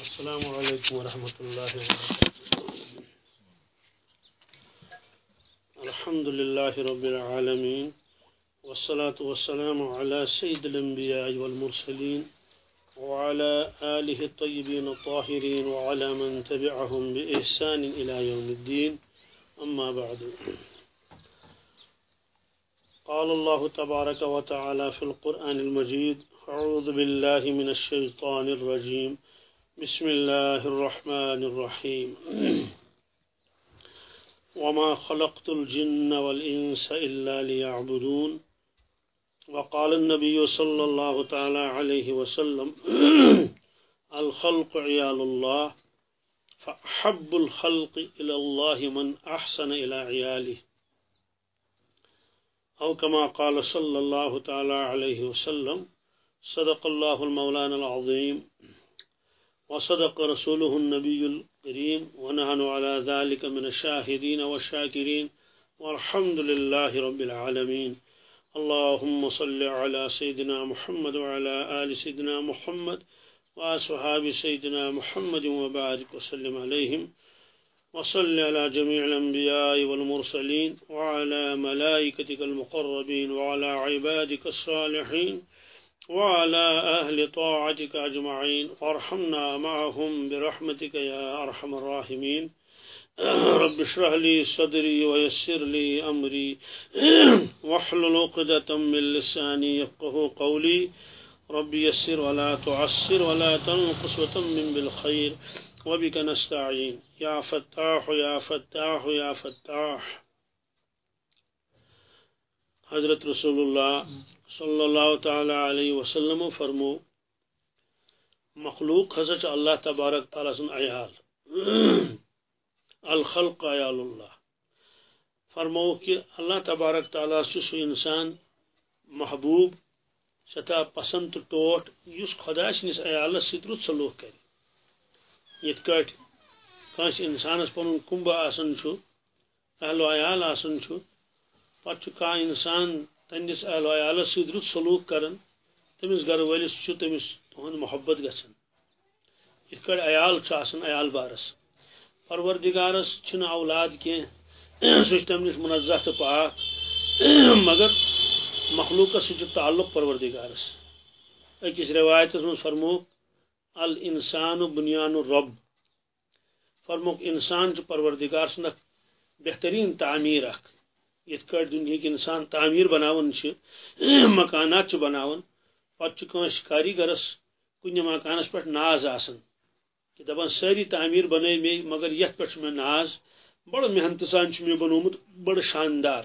السلام عليكم ورحمة الله وبركاته. الحمد لله رب العالمين والصلاة والسلام على سيد الأنبياء والمرسلين وعلى آله الطيبين الطاهرين وعلى من تبعهم بإحسان إلى يوم الدين. أما بعد قال الله تبارك وتعالى في القرآن المجيد أعوذ بالله من الشيطان الرجيم. بسم الله الرحمن الرحيم. وما خلقت الجن والإنس إلا ليعبدون. وقال النبي صلى الله تعالى عليه وسلم الخلق عيال الله فأحب الخلق إلى الله من أحسن إلى عياله. أو كما قال صلى الله تعالى عليه وسلم صدق الله المولان العظيم. وصدق رسوله النبي الكريم ونحن على ذلك من الشاهدين والشاكرين والحمد لله رب العالمين. اللهم صل على سيدنا محمد وعلى آل سيدنا محمد وأصحاب سيدنا محمد وبارك وسلم عليهم. وصل على جميع الأنبياء والمرسلين وعلى ملائكتك المقربين وعلى عبادك الصالحين. وعلى أهل طاعتك أجمعين. وارحمنا معهم برحمتك يا أرحم الراحمين. رب اشرح لي صدري ويسر لي أمري. واحلل عقدة من لساني يفقه قولي. رب يسر ولا تعسر ولا تنقص وتمم بالخير. وبك نستعين. يا فتاح يا فتاح يا فتاح. حضرت رسول اللہ صلی اللہ تعالی علیہ وسلم فرمو، مخلوق ہسا اللہ تبارک تعالیٰ سن عیال الخلق عیال اللہ، فرمو کہ اللہ تبارک تعالیٰ سہ انسان محبوب سٹھا پسند تو ٹوٹ اس خدا سنس عیالس ست رت سلوک کر یت کٹ کنس انسانس پن کمبہ آسان اہل و عیال آسان پتہ انسان تہندس اہل عیالس ست رت سلوک کران تمس گھر ولس تمس تہند محبت گژھان یت کٹ عیال آسان عیال بارس۔ پروردگارس چھن اولاد کی سہ تم نش منزہ تو پاک مگر مخلوقس ست تعلق پروردگارس۔ اکس روایتس من فرموک، الانسان بنیان الرب فرموک انسان پروردگار سند بہترین تعمیر اخ یت کٹ دنہک انسان تعمیر بناون مکانات بناون پتہ کنس کاریگرس، کن مکانس پہ ناز آسان کہ دپان ساری تعمیر بنائی مے مگر یت پہ مے ناز بڑ محنت سان مے بنومت بڑ شاندار۔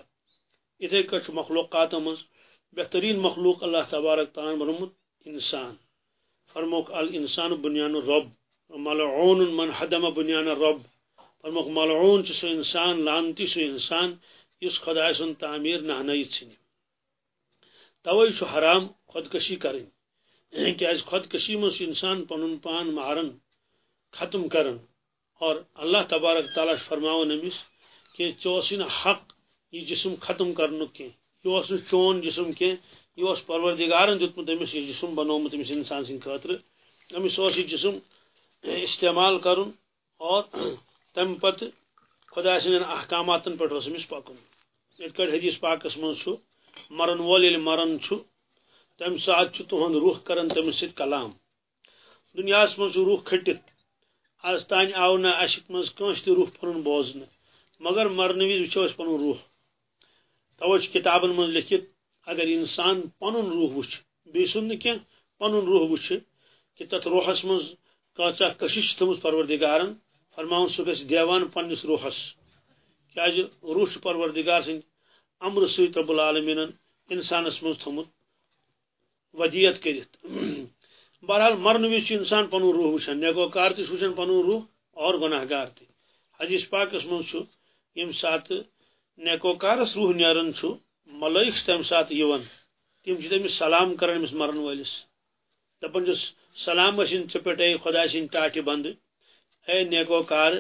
اتھے کٹ مخلوقات مز بہترین مخلوق اللہ تبارک تعالیٰ بنومت انسان۔ فرموک الانسان بنیان الرب ملعون من حدم بنیان الرب فرموک ملعون سو انسان، لانتی سو انسان اس خدا سن تعمیر نہنائت ثن توے حرام خودکشی کریں یعنی کیاز خودکشی مز انسان پن پان مارن ختم کرن۔ اور اللہ تبارک تعالیٰ فرماون امس کہ ٹھہ حق یہ جسم ختم کرن کی یہ چون جسم کی یہ پروردگارن دتمت امس یہ جسم بنومت امس انسان سند خاطر۔ امس یہ جسم استعمال کرن اور تم پتہ خدا سند احکامات پہ پکن یت حدیث پاکس من مرن وول یل مرن تم سات تہد روح کران تمس ست کلام۔ دنیا من روح کھٹت آز تان آو نا اشک مز کنس تہ روح پھن بوزن مگر مرن وز وچو پن روح۔ توے کتابن من لکھت اگر انسان پن روح وچ بی سن کی پن روح وچ کہ تت روحس من کچا کشش تھمس پروردگارن، فرماؤن سہ گھ دیوان پنس روحس کیا روح پروردگار سن امر ست رب العالمین انسانس من تھومت ودیت کرت بہرحال مرن وز انسان پن روح وچان نیگو کار پن روح اور گناہ گار تہ حدیث پاکس من یم سات نیکو کارس روح نیران ملائک تم سات یوان تم تمس سلام کران امس مرن ولس دپان سلام ٲسِن ژےٚ پٮ۪ٹھ اے خدا سٕنٛدۍ ٹاٹہِ بنٛدٕ۔ اے نیکو کار،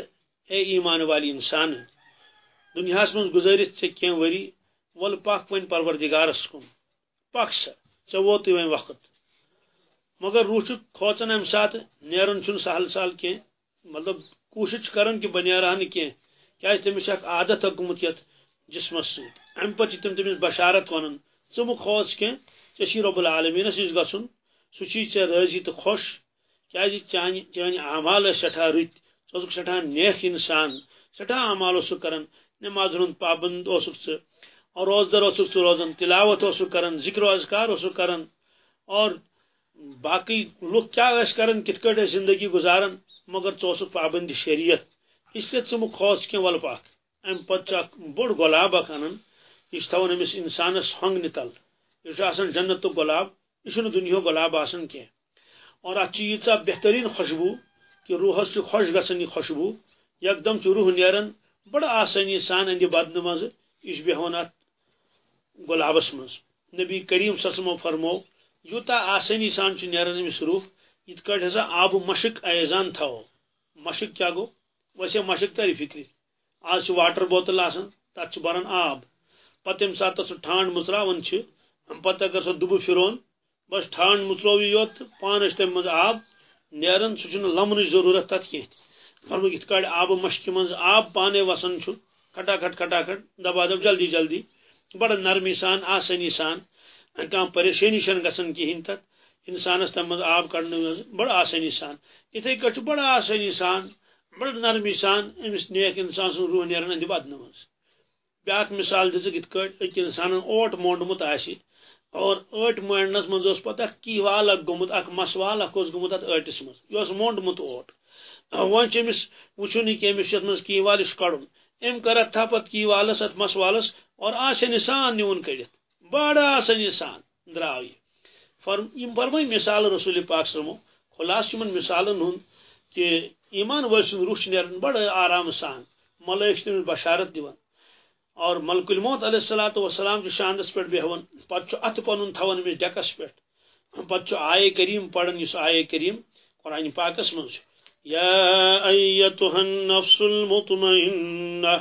اے ایمان والی انسان۔ دنیاہس من گزارت ژےٚ کینٛہہ ول پک وۄنۍ پروردگارس کُن۔ پک سا ژےٚ ووتُے وۄنۍ وقت۔ مگر روح کھوچان ام سات نیران چھ سہل سہل کی مطلب کوشش کران کہ بہ کی کیا تمس عادت گومت یت جسمس ست ام پتہ تم تمس بشارت ونان ثم کھوچ کی ژے رب العالمینس نش گھن سہ چی ژے تو خوش۔ کیا چانہ چانہ اعمال سٹھا رت ثہ سٹھا نیک انسان سٹھا اعمال اس کران نماز ہند پابند اسک اور روزدر اسک روزان تلاوت اسک کران ذکر و اذکار اسک کران اور باقی لوگ کیا کران کت کٹ زندگی گزاران مگر ثہ پابند شریعت۔ اس لیے ثم خوص کی ول پاک؟ ام پتہ بوڑ گلاب اخ انان یہ تھوان امس انسانس ہنگنہ تل یہ جنت تو گلاب یہ دنیا گلاب آسان کی اور ات ییژا بہترین خوشبو، کہ روحس خوش گھن یہ خوشبو، یکدم روح نیران بڑ آسانی سان اندی بدن مز یہ بیہون ات گلابس مز نبی کریم سسمو فرمو یوتا آسانی سان نیران امس روح یت کٹ ہسا آب مشک ایزان تھو مشک کیا گو؟ ویسے مشک تری فکر آج واٹر بوتل آسان تک بران آب۔ پتہ یم سات سہ ٹھانڈ متراون پتہ اگر سہ دبہ پھرون بس ٹھانڈ مترو یوت پانس تم مز آب نیران سہ لمن ضرورت تک کی فرمو یت کڑ آب مشکہ مز آب پانے وسان کھٹا کھٹ کھٹا کھٹ دبا دب جلدی جلدی۔ بڑا نرمی سان، آسانی سان۔ کم پریشانی چھ گھن کہین تک انسانس تم مز آب کڑنے بڑا آسانی سان۔ اتھے کٹ بڑا آسانی سان، بڑا نرمی سان۔ امس نیک انسان سن روح نیران اندی بدن مز بیاکھ مثال دزک ات کٹ اک انسان اوٹ مونڈمت آسی اور ٲٹ مونڈنس مز پتہ کی وال اک گومت اک مس وال اک اوس گومت ات مز یہ مونڈمت اوٹ۔ وۄنۍ چھِ أمِس وٕچھُن یہِ کہِ کی وال یہِ چھُ کَڑُن أمۍ کی والَس اَتھ مَس والَس، اور آسٲنی سان نیوٗن کٔڑِتھ بڑٕ آسٲنی سان درٛاو یہِ فرم، یِم فرمٲے مِثال رسوٗل پاک سَمو خُلاصہٕ چھُ یِمن مِثالن ہُنٛد کہِ ایٖمان وٲلۍ سُنٛد روح چھُ نیران آرام سان ملٲیک چھِ تٔمِس بشارت دِوان اور ملک الموت علیہ الصلوۃ والسلام چھ شاندس پہ بہوان پتہ ات پن تھوان امس ڈیکس پہ پتہ آئے کریم پڑھن اس آئے کریم قرآن پاکس من یا ایتها النفس المطمئنہ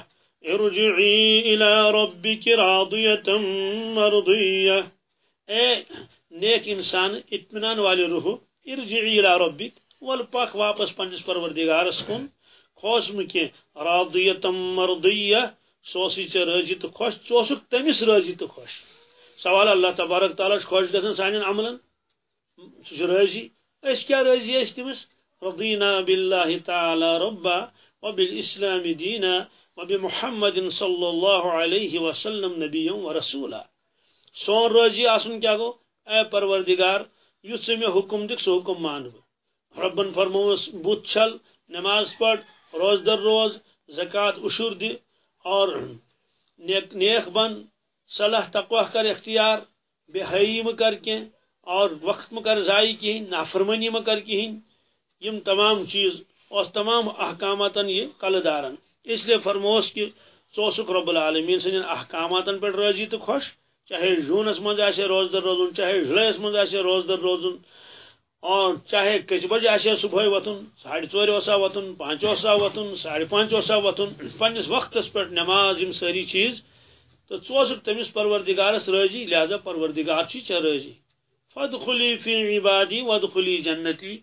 ارجعی الى ربك راضیة مرضیہ اے نیک انسان، اطمینان والی روح ارجعی الى ربك ول پاک واپس پنجس پروردگارس کن. خوش مکی راضیة مرضیہ، سوسی ٹھیک رضی تو خوش ٹھوسک تمس رضی تو خوش. سوال اللہ تبارک تعالیٰ خوش گھن سان عملن سہ رضی اس کیا رضی اس تمس رضینا باللہ تعالی ربا وبالاسلام دینا وبمحمد صلی اللہ علیہ وسلم نبی و سون رضی آسن کیا گو اے پروردگار، یس میں حکم دک سو حکم مانو ربن فرموس بت چھل نماز پڑھ، روز در روز زکات اشور دی، اور نیک نیک بن، صلاح تقوہ کر، اختیار، بے حئی کر کی اور وقت کر ضائع کہین نافرمنی کر کہین یم تمام چیز اس تمام احکامات یہ کل دارن اس لیے فرموس کہ ثوسک رب العالمین سن احکامات پہ راضی تو خوش، چاہے جونس مز روز در روزن، چاہے جلس مز روز در روزن، اور چاہے کچ بجے آسیا صبح وتن ساڑھے ٹور وسا وتن پانچ وسا وتن ساڑھے پانچ وسا وتن پنس وقت پہ نماز یم ساری چیز، تو ثوسک تمس پروردگارس راضی، لہذا پروردگار چھ ٹھیک راضی؟ فد خلی فی عبادی ود خلی جنتی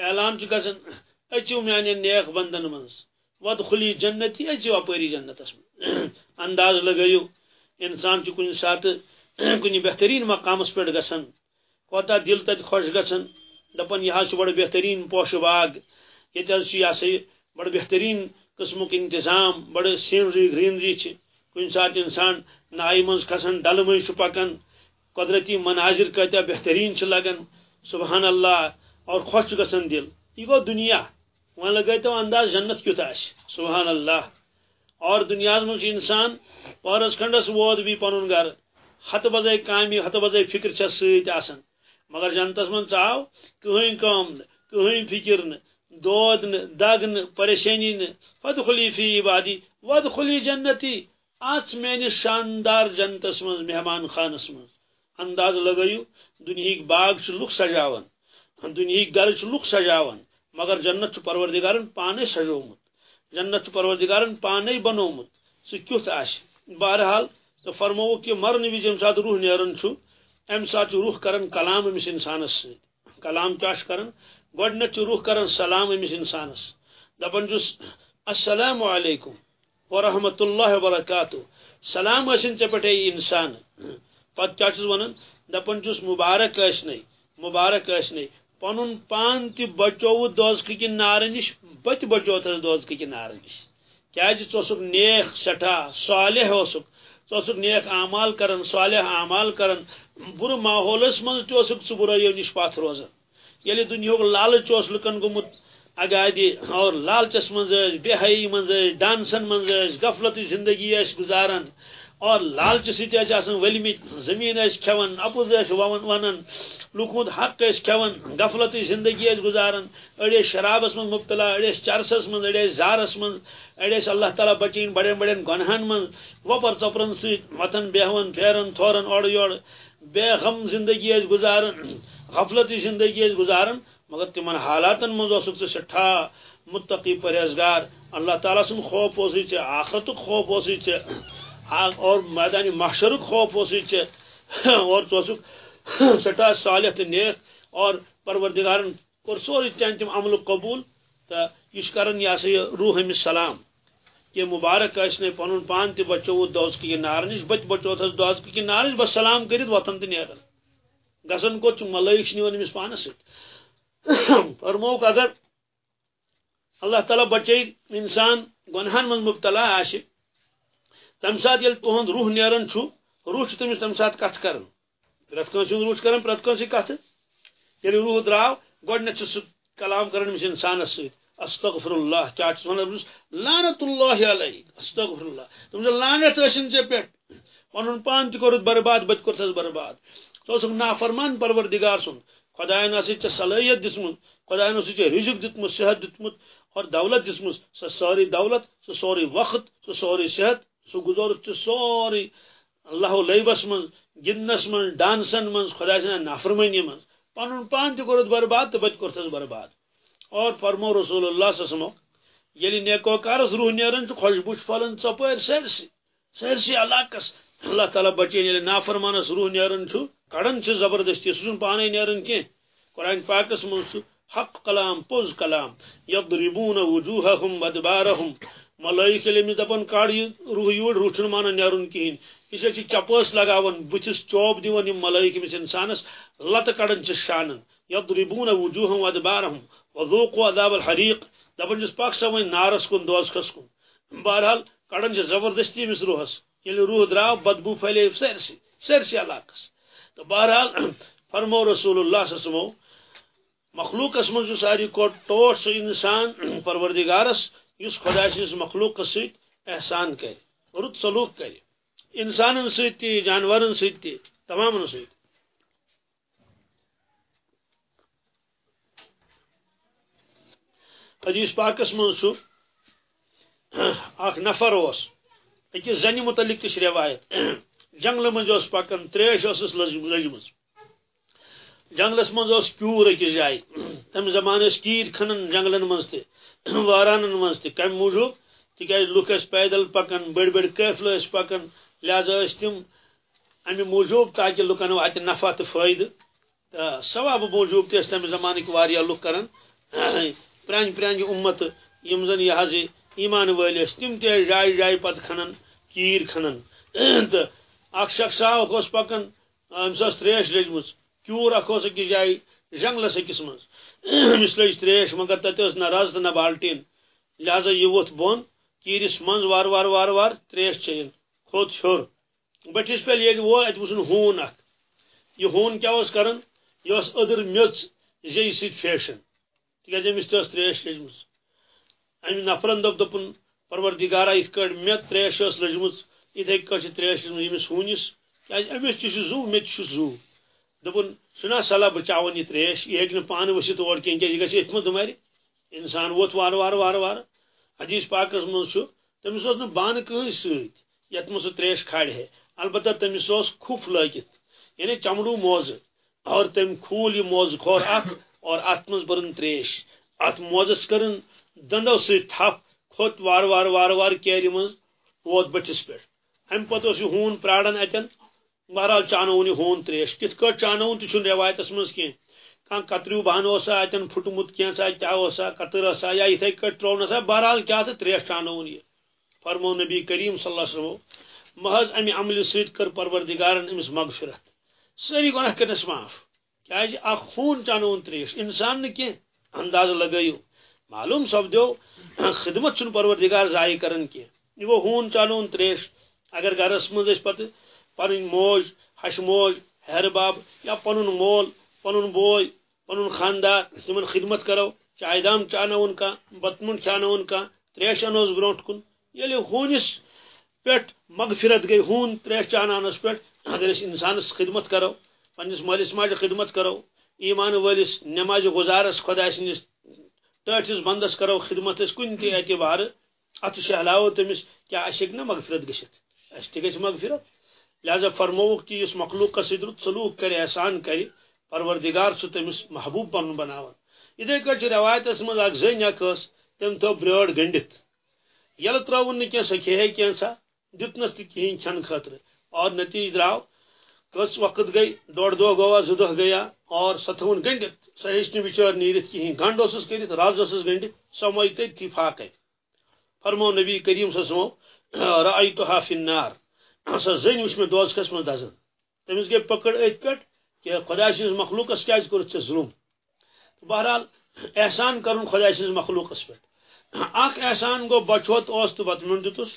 اعلان گھن اچو میانہ نیک بندن من ود خلی جنتی اچو اپری جنتس انداز لگیو. انسان کن سات کن بہترین مقامس پہ گھن کوتا دل تت خوش گھن دپان یہ بڑا بہترین پوش باغ. یہ سا بڑا بہترین قسم انتظام بڑا سینری، گرینری کن سات انسان نائ من کھسان ڈل مز پکان قدرتی مناظر کتیا بہترین لگان سبحان اللہ. اور خوش گسان دل۔ یہ گو دنیا، وہاں لگے تو انداز جنت کت آ سبحان اللہ۔ اور دنیا من انسان پورس کھنڈس ووت بھی پن گھر ہتھ بزے کامہ ہتھ بزے فکر چھ ست مگر جنتس من ثاو کہیں کام کہیں فکر دود دگ پریشانی فدخلی فی عبادی، ودخلی جنتی۔ آچ میانس شاندار جنتس من، مہمان خانس من۔ انداز لگیو، دنیا باغ لک سجاون۔ دنیا گھر لک سجاون، مگر جنت پروردگارن پانے سجومت۔ جنت پروردگارن پانے بنومت۔ سہ کت بہرحال تو فرمو کہ مرن وز جی یم سات روح نیران ام سات روح کران کلام امس انسانس ست کلام کیا کران گۄڈنیٚتھ روح کران سلام أمِس اِنسانس دپان چھُس السلام علیکم ورحمۃ اللہ وبرکاتہ۔ سلام ٲسِن ژےٚ پٮ۪ٹھ اے اِنسان۔ پتہٕ کیٛاہ چھُس ونان دپان چھُس مُبارک ٲسنٕے مُبارک پنُن پان تہِ بچووُت دوزکہِ نارٕ نِش بہٕ تہِ بچوتھس دوزکہِ نارٕ نِش۔ کیازِ ژٕ جی اوسُکھ نیک سٹھاہ صالح اوسُکھ ژٕ نیک اعمال کران صالح اعمال کران بُرٕ ماحولس منٛز تہِ اوسُکھ ژٕ برٲیو نِش روزان ییٚلہِ دُنیہُک لالچ اوس لُکن گوٚمُت اگادِ اور لالچس منٛز، بے حیی منٛز، ڈانسن منٛز ٲسۍ غفلتٕچ زندگی ٲسۍ گزاران اور لالچ سۭتۍ ٲسۍ آسان ؤلمٕتۍ زٔمیٖن ٲسۍ کھٮ۪وان ونان حق ٲسۍ کھٮ۪وان غفلتٕچ زندگی ٲسۍ گزاران شرابس منٛز مبتلا أڑۍ ٲسۍ چرسس منٛز أڑۍ ٲسۍ زارس منٛز أڑۍ اللہ تعالیٰ بچین بڑٮ۪ن بڑٮ۪ن گۄنہن منٛز وۄپر ژۄپرن سۭتۍ وتھان بیہوان پھیران تھوران اورٕ یورٕ بے غم زندگی ٲسۍ گزاران زندگی ٲسۍ گزاران مگر تمن حالاتن منٛز اوسُکھ ژٕ سٹھاہ متقی پرہیزگار، اللہ تعالیٰ سُنٛد خوف اوسُے ژےٚ خوف اوسُے ژےٚ اور میدان محشرُک خوف اوسُے ژےٚ اور ژٕ اوسُکھ سٹھاہ صالح تہٕ نیک اور پروردگارن کوٚر سورُے چانہِ تِم عملُک قبوٗل تہٕ یہِ چھُ کران یہِ روح أمِس سلام۔ کہ مبارک ٲسنٕے پنُن پان تہِ بچووُت دوزکہِ نار نِش بہٕ تہِ بچوتھس دوزکہِ نار نِش بس سلام کٔرِتھ وۄتھان تہٕ نیران گژھان کوٚت چھُ ملٲیک چھِ پانس فرموک اگر اللہ تعالیٰ بچے انسان گۄنہن منٛز مبتلا آسہِ تمہِ ساتہٕ ییٚلہِ تُہُنٛد روح نیران چھُ روح چھُ تٔمِس تمہِ ساتہٕ کتھ کران پرٛٮ۪تھ روح چھُ کران پرٛٮ۪تھ کٲنٛسہِ کتھٕ یعنی روح درٛاو گۄڈنیٚتھ چھُ سُہ کلام کران أمِس انسانس سۭتۍ استغفر اللہ کیٛاہ چھُس ونان لانت اللہ علیک استغفر اللہ تٔمِس لانت ٲسِن ژےٚ پٮ۪ٹھ پنُن پان تہِ کوٚرُتھ برباد بہٕ تہِ برباد۔ ژٕ اوسُکھ نافرمان پروردگار سُنٛد خۄدایَن ٲسٕے ژےٚ صلٲحیت دِژمٕژ خۄدایَن اوسُے ژےٚ رِزق دیُتمُت صحت دیُتمُت اور دولت دِژمٕژ سۄ سٲرٕے دولت سُہ سورُے وقت سُہ سورُے صحت۔ سُہ گزورُکھ ژٕ سورُے اللہ لعبس منٛز گِنٛدنس منٛز، ڈانسن منٛز خۄداے سٕنٛدِ نافرمٲنی منٛز۔ پنُن پان تہِ کوٚرُتھ برباد تہٕ بہٕ تہِ برباد۔ اور فرمو رسول اللہ سمو ییٚلہِ یعنی نیکوکارس روح نیران چھُ خۄشبوٗ چھُ پھۄلان ژۄپٲرۍ سٲرسٕے سٲرسٕے علاقس۔ اللہ تعالیٰ بچین ییٚلہِ نافرمانس روح نیران چھُ کڑان چھِ زبردستی۔ سُہ پانے نیران کینٛہہ قرآن پاکس منٛز چھُ حق کلام، پوٚز کلام۔ یضربون وجوہہم ودبارہم ملائک ییٚلہِ أمِس دپان کڑ یہِ روح یور روح چھُنہٕ مانان نیرُن کِہیٖنۍ یہِ چھِ چپٲس لگاوان بٕتھِس چوب دِوان یِم ملائک أمِس انسانس لتہٕ کڑان چھِ شانن۔ یضربون وجوہہم ودبارہم وذوقوا عذاب الحریق۔ دپان چھِس پک سا وۄنۍ نارس کُن دوزخس کُن۔ بہرحال کڑان چھِ زبردستی أمِس روحس۔ ییٚلہِ روح درٛاو، بدبو پھہلے سٲرسٕے سٲرسٕے علاقس تہٕ بہرحال فرمو رسول اللہ صمو مخلوقس من ساری کھوت ٹوٹ سہ انسان پروردگارس اس خدا سس مخلوقس ست احسان کر رت سلوک کر انسان ست جانور ست تمام ست حدیث پاکس من اخ نفر اس۔ اکس زن متعلق تش روایت۔ جنگل من پکان تریش اس لجم جنگلس مز کیور اکس جائے تم زمانہ کیر کھنان جنگلن مز تارانن مز تم موجود تکیاز لوک پیدل پکان بڑ بڑ قافل پکان لہذا تم امہ موجود تاکہ لکن وات نفع تو فائدہ۔ ثواب موجود تہ تمہ زمانک واریا لک کران پران پران امت یم زن یہ حض ایمان ول تم تہ جائے جائے پتہ کھنان کیر کھنان تو اخ شخص آو پکان امس تریش لجمت کیور اخ أکس جائے جنگلس أکس مز أمس لج تریش مگر تتہ نہ رز تو نہ بالٹین۔ لہذا یہ ووت بون کیرس من وار وار وار وار تریش چین۔ کھوت ہور بٹھس پہ یہ وہ ات وچن ہون اخ یہ ہون کیا اس کران یہ اس ادر میچ زی سیت فیشن۔ تکیاز أمس تہ تریش لجمز امہ نفرن دپ دپن پروردگارا یتھ کٹ مے تریش ٲس لجمٕژ یتھے کٹ تریش لجمٕژ ییٚمِس ہوٗنِس کیازِ أمِس تہِ چھُ زُو مےٚ تہِ چھُ زُو۔ دپن سنا صلاح بچاون یہ تریش یہ ہیٚکہِ پانہٕ ؤسِتھ اور کینٛہہ کیٛازِ یہِ گژھِ یتھ منٛز انسان ووت وار وار وار وار۔ حدیث پاکس منٛز چھُ تٔمِس اوس نہٕ بانہٕ کٕہٕنۍ سۭتۍ منٛز سُہ تریش کھالہِ ہے۔ البتہ تٔمِس اوس کھُف لٲگِتھ یعنی چمڑوٗ موزٕ۔ اور تٔمۍ کھوٗل یہِ موزٕ کھور اکھ اور اتھ منٛز بٔرٕن تریش۔ اتھ موزس کٔرٕن، دندو سۭتۍ تھپھ کھوٚت وار وار وار وار کیرِ منٛز، ووت بٔٹھِس پٮ۪ٹھ امہِ پتہٕ اوس یہِ ہوٗن پراران اتٮ۪ن بہرحال چانون یہ ہون تریش۔ کت کٹ چانون تہ روایتس مز کی کان کتریو بان اوسا اتن پھٹمت کینسا کیا اوسا کتر اوسا یا اتھے کٹ ترون اوسا بہرحال کیا تھا تریش چانون یہ فرمو نبی کریم صلی اللہ علیہ وسلم، محض امی عمل سید کر پروردگارن امس مغفرت۔ سری گناہ کرنس معاف۔ کیا جی اخ خون چانون تریش۔ انسان نے کی انداز لگائیو۔ معلوم سپدو خدمت چھ پروردگار ضائع کران کی وہ ہون چانون تریش۔ اگر گرس مز پتہ پن موج ہش موج، ہر باب یا پن مول پن بوے پن خاندار تمن خدمت کرو چائے دام چانون کا، بتمن کھانون کا، تریش انوس برونٹ کن۔ یل ہونس پہ مغفرت گئی، ہون تریش چانانس پہ اگر اس انسانس خدمت کرو پنس مالس ماجہ خدمت کرو ایمان ولس نماز گزارس، خدا سندس ٹھس بندس کرو خدمت کن تہ اعتبار ات شہلاو تمس، کیا اشک نا مغفرت گھت اس تہ گھ مغفرت؟ لہذا فرموک کہ اس مخلوق کا سدر سلوک کرے، احسان کرے، پروردگار سہ تمس محبوب پن بناوان۔ اتھے کٹ روایت من اخ زن اخ تم تھو برٲر گنڈت۔ یل ترون نہ کی سہ کھے کینسا دتنس تہ کہین کھن خاطر اور نتیج دراو کس وقت گئی ڈوڑ دہ گوا زہ گیا، اور سہ تھون گنڈت۔ سہ ہیچ نہ بچار نیرت کہین گنڈ اسس کرت رز اسس گنڈت سہ موی تھی فاقے فرمو نبی کریم صلی اللہ علیہ وسلم رأیتها فی النار۔ سہ زن وچ میں دوزخس من دزن تمس گئی پکڑ ات پہ کہ خدا سز مخلوقس کیا کورت ژے ظلم۔ بہرحال احسان کرن خدا سز مخلوقس پہ اخ احسان گو بچوت اس تو بتمن دتس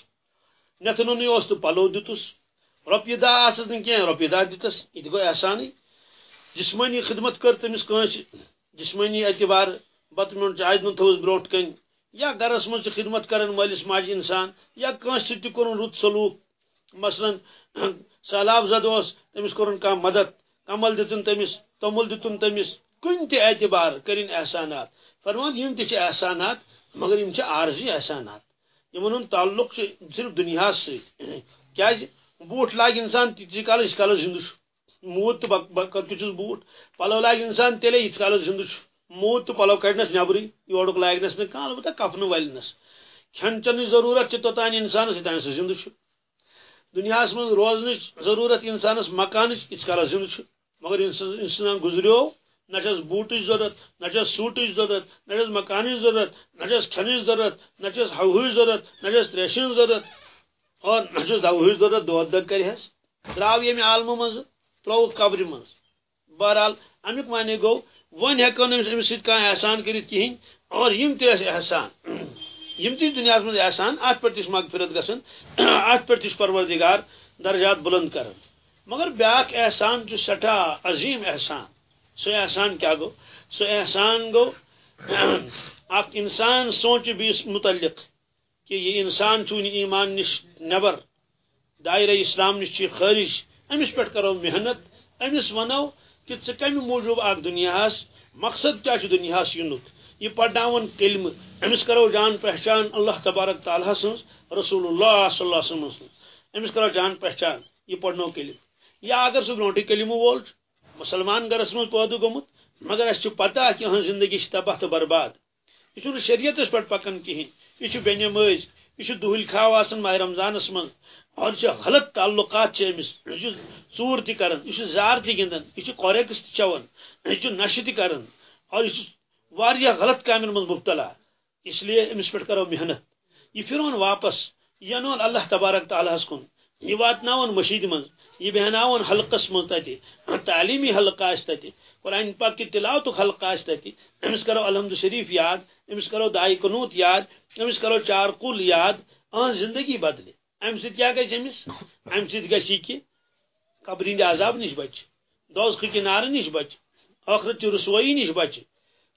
نتنونی اس تو پلو دتس رۄپیہِ دہ آسس نہٕ کینٛہہ رۄپیہِ دہ دِتس یہِ تہِ گوٚو احسانٕے جسمٲنی خدمت کٔر تٔمِس کٲنٛسہِ جسمٲنی اعتبار بتہٕ میوٚن چاے دِیُن تھوٚوُس برونٛٹھ کَنۍ یا گرس منٛز چھِ خدمت کران مٲلِس ماجہِ اِنسان، یا کٲنٛسہِ سۭتۍ تہِ کوٚرُن رُت سلوٗک۔ مثلاً سہلاب زد اوس تٔمِس کوٚرُن مدد، کمل دِتُن تٔمِس توٚمُل دِتُن تٔمِس کُنہِ تہِ اعتبار کٔرِنۍ احسانات۔ فرمان یِم تہِ چھِ احسانات، مگر یِم چھِ عارضی احسانات۔ یِمن ہُنٛد تعلق صرف دُنیاہس سۭتۍ جی؟ بوٹ لاگ انسان تیت کالس کالس زندہ موت تو کتس بوٹ۔ پلو لاگ انسان تیلے یت کالس زندہ موت تو پلو کڑنس نبری یورک لاگنس نا البتہ کفن ولنس کھین چن ضرورت توتان انسانس یوتان سہ زندہ دنیا من روزن ضرورت انسانس مکانچ یت کالس مگر انسان گزریو، نہ بوٹ ضرورت، نہ سوٹ ضرورت، نہ مکان ضرورت، نہ کھین ضرورت، نہ ہوہ ضرورت، نہ تریشن ضرورت، اور نہ دوہچ ضرورت دود دگ کرس درو یم عالم مز تروک قبر مز بہرحال امیک معنی گو، ون ہیکو نمس امس سۭتۍ کانٛہہ احسان اور یم تہِ ٲسۍ احسان۔ یم تہِ دُنیاہس منٛز احسان اتھ پٮ۪ٹھ تہِ چھِ مغفرت گژھان اتھ پٮ۪ٹھ تہِ چھُ پروردگار درجات بلند کران مگر بیاکھ احسان چھُ سٮ۪ٹھاہ عظیٖم احسان سُہ احسان کیٛاہ گوٚو سُہ احسان گوٚو اکھ انسان سونٛچہِ بیٚیِس متعلق کہ یہ انسان چون ایمان نش نبر، دائرہ اسلام نش خارج امس پہ کرو محنت امس ونو کہ ٹھیک کم موجوب اخ دنیا مقصد کیا دنیا ینک یہ پڑھن کلم امس کرو جان پہچان اللہ تبارک تعالیٰ سن رسول اللہ صلی اللہ علیہ وسلم امس کرو جان پہچان، یہ پڑھنو کلم یا اگر سہ برو کلم وول مسلمان گرس من پودہ گومت مگر اس پتہ کہ ہاں زندگی تباہ تو برباد۔ یہ شریعت پہ پکان کہین یہ بین مز یہ دہل کھاو آسان ماہ رمضانس من۔ اور غلط تعلقات امس۔ یہ ژور تہ کران یہ زار تہ گندان یہ کوریکس تہ چوان یہ نشہ تہ کران اور یہ غلط کامن من مبتلا اس لیے امس پہ کرو محنت۔ یہ پھرون واپس، یہ انون اللہ تبارک تعالیٰ کن۔ یہ واتن مشید من یہ بہن حلقس من تتہ تعلیمی حلقہ آس تتہ قرآن پاک کی تلاوت حلقہ آس تتہ امس کرو الحمد شریف یاد، امس کرو دائی قنوت یاد، امس کرو چار کل یاد۔ ان زندگی بدلے۔ ام سب کیا گھس امس ام سب گھس یہ کہ قبر عذاب نش بچ۔ دوزخ کے نار نش بچ۔ آخرت چہ رسوئی نش بچ۔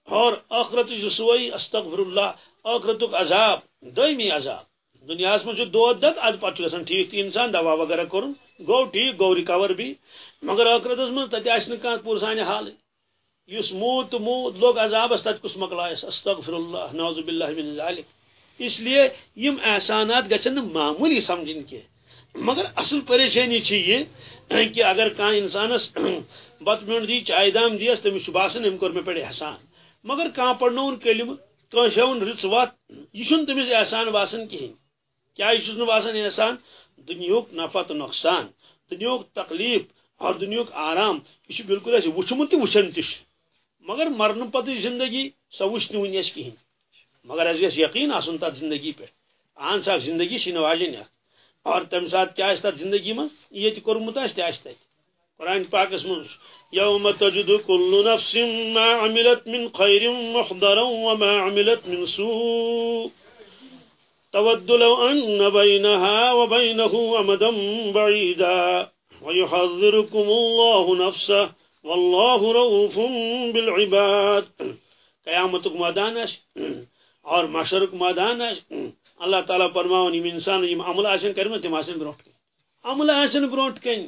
اور آخرت رسوئی استغفر اللہ آخرت عذاب دائمی عذاب۔ دنیا من دود دگ اد پہ گھن ٹھیک تو انسان دوا وغیرہ کور گو ٹھیک، گو ریکور بھی، مگر آخرتس من تتہ آ پورسان حال اس موت تو موت، لوگ عذابس تت کس مکلائس استغفر اللہ نوز باللہ من ذالک۔ اس لیے یم احسانات گھن معمولی سمجھن کی مگر اصل پریشانی یہ کہ اگر کان انسانس بت میون دی چائے دام دیس تمس باسان ام کور مے پہ احسان مگر کان پڑنون کلم کانس رچ وت یہ تمس احسان باسان کہین کیا یہ باسان احسان؟ دنیوک نفع تو نقصان، دنیوک تکلیف اور دنیوک آرام، یہ بالکل وچمت تو وچن تش مگر مرن پتہ زندگی سہ وچ ون اس کہین مگر اس گھس یقین آسن تر زندگی پہ۔ اہن سا زندگی شن واجن اور تمہ سات کیا تر زندگی من یہ کورمت آس تہ تت قرآن پاکس من یوم تجد كل نفس ما عملت من خير محضرا وما عملت من سوء. تود لو أن بينها وبينه أمدا بعيدا ويحذركم الله نفسه والله رؤوف بالعباد. قیامتک میدان اور معاشرک میدان اللہ تعالیٰ فرماون یم انسان یم عمل آسن کرمت تم آسن برونٹ کن عمل آسن برونٹ کن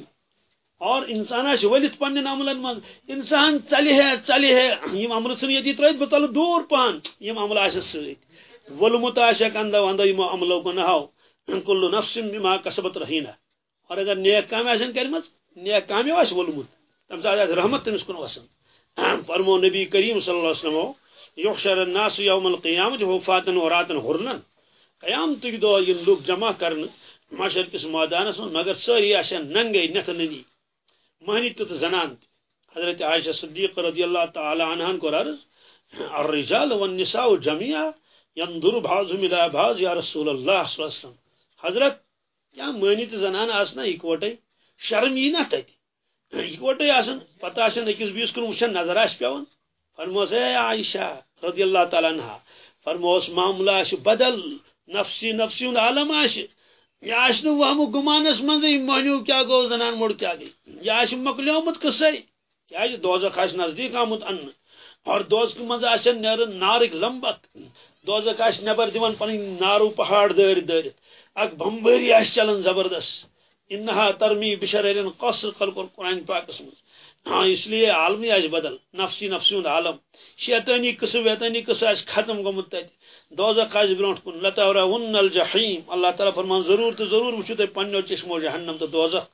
اور انسان ولت پنن عملن من انسان چلے ہے چلے ہے۔ عمل سن یتی ترایت بہ دور پہن یم عمل آس سۭتۍ ولمت آسک اندو اندو یم عملو کن کل نفس بما کسبت رہینا اور اگر نیک کام آسن کرمز نیک کام آس ولمت تم ساتھ رحمت تمس کن وسن فرمو نبی کریم صلی اللہ علیہ وسلم یحشر الناس یوم القیامت حفاتن وراتن ہرنن قیامتک دو یم لوگ جمع کرن۔ معاشر کس میدانس مگر ساری آشن ننگے نت ننی مہنی تو زنان حضرت عائشہ صدیق رضی اللہ تعالی عنہ کو عرض، الرجال والنساء جميعا ينظر بعضهم الى بعض یا رسول اللہ صلی اللہ علیہ وسلم۔ حضرت، کیا مہنی تو زنان آسنا اکوٹے شرم یہ نہ تتہ اکوٹے آسن، پتہ آسن اکس بیس کن وچن نظر آس پیون فرموس اے عائشہ رضی اللہ تعالی عنہ فرموس معاملہ آس بدل نفسی نفسی عالم آس یہ آس وہم گمانس من مہنیو کیا گو زنان مڑ کیا گئی۔ یہ آس مکلیومت قصے کیا دوزخ آس نزدیک آمت ان۔ اور دوزخ مز آسن نارک لمبک۔ دوزک آس نبر دیوان پن نارو پہاڑ دٲرِتھ دٲرِتھ اک بمبری آس چلان زبردست۔ انہا ترمی بشرین قصر خلق قرآن پاکس مز ہاں، اس لیے عالمی آج بدل، نفسی نفسی ہند عالم۔ شیطانی قصہ ویطانی قصہ آج ختم گومت تت دوزخ آج برونٹ کن۔ لتورا ون الجحیم۔ اللہ تعالیٰ فرمان، ضرور تو ضرور وچھو تے پنیو چشمو جہنم تو دوزخ۔